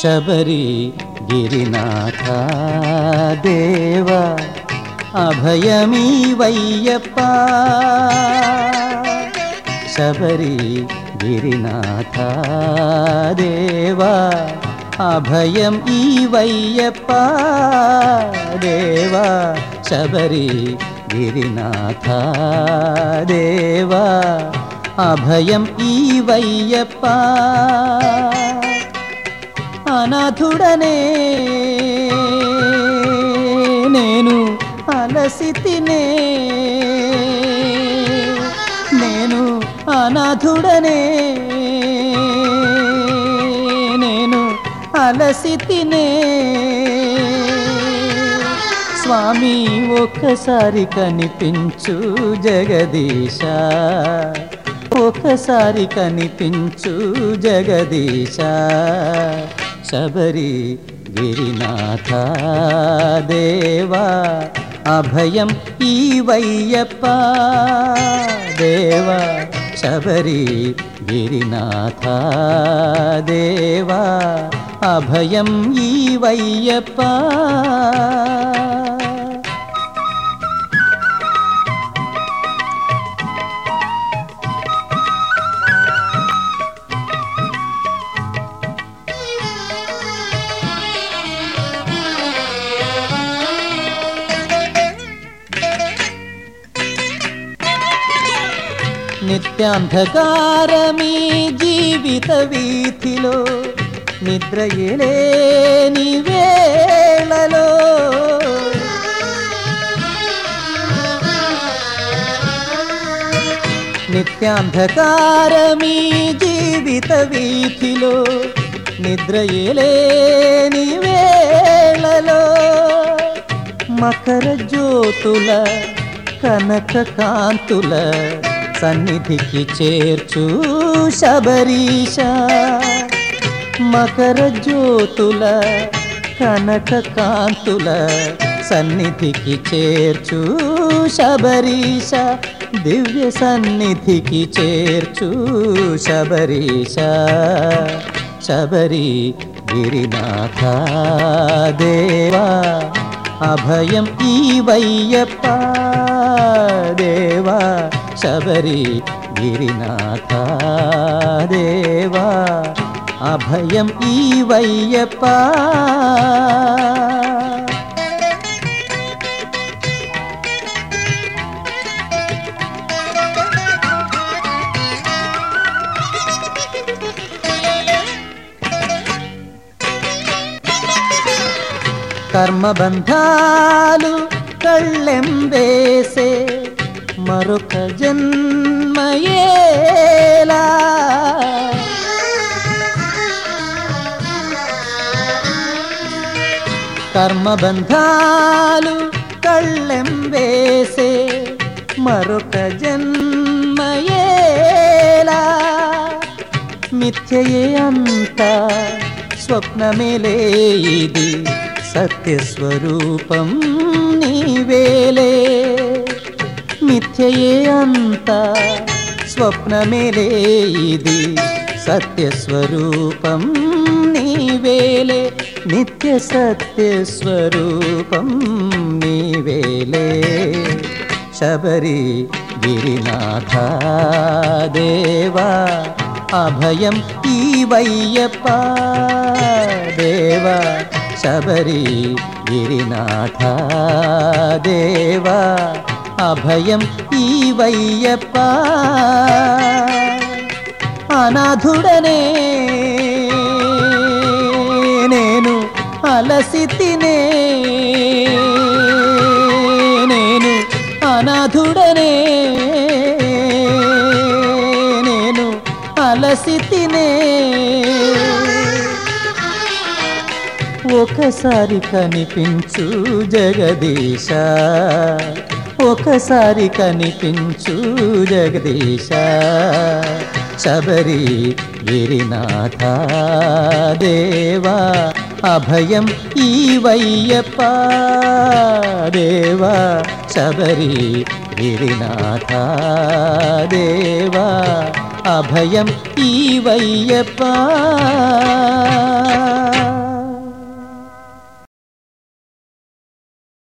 శబరి గిరినాథ దేవ అభయమీవయ్యప్ప శబరి గిరినాథ దేవ అభయం ఈవయ్యప్ప దేవ శబరి గిరినాథ దేవ అభయం ఈవయ్యప్ప అనాథుడనే. నేను అలసితినే నేను అనాథుడనే. నేను అలసితినే స్వామి ఒక్కసారి కనిపించు జగదీశ. ఒకసారి కనిపించు జగదీశ. శబరి గిరినాథ దేవా అభయం ఈ వయ్యప్ప దేవా శబరి గిరినాథ దేవా అభయం ఈ వయ్యప్ప నిత్యాంధకారమీ జీవిత వీధిలో నిద్రయలేని వేళలో. నిత్యాంధకారమీ జీవిత వీధిలో నిద్రయలేని వేళలో. మకర జ్యోతుల కనక కాంతుల సన్నిధికి చేర్చు శబరీష. మకర జ్యోతుల కనక కాంతుల సన్నిధికి చేర్చు శబరీష. దివ్య సన్నిధికి చేర్చు శబరీష. శబరి గిరినాథ దేవా అభయం ఈ వయ్యప్ప. శబరి గిరినాథ దేవా అభయం ఈ వయ్యప్ప. కర్మబంధాలు కళ్ళెం వేసే మరొక జన్మయేలా. కర్మబంధాలు కళ్ళెం వేసే మరొక జన్మయేలా. మిథ్యయే అంత స్వప్నమేలే ఇది సత్యస్వరూపం నీవేలే మిథ్యయే అంత స్వప్నమేలే ఇది సత్యస్వరూపం. నీవేలే నిత్య సత్యస్వరూపం. నీవేలే శబరి గిరినాథ దేవా అభయం ఈ వయ్యప్ప దేవా శబరి గిరినాథ దేవా అభయం ఈవయ్యప్ప. అనాథుడనే నేను అలసితినే నేను అనాథుడనే నేను అలసితినే ఒకసారి కనిపించు జగదీశ. ఒకసారి కనిపించు జగదీశ. శబరి గిరినాథ దేవా అభయం ఈ వయ్యప్ప దేవా. శబరి గిరినాథ దేవా అభయం ఈ వయ్యప్ప.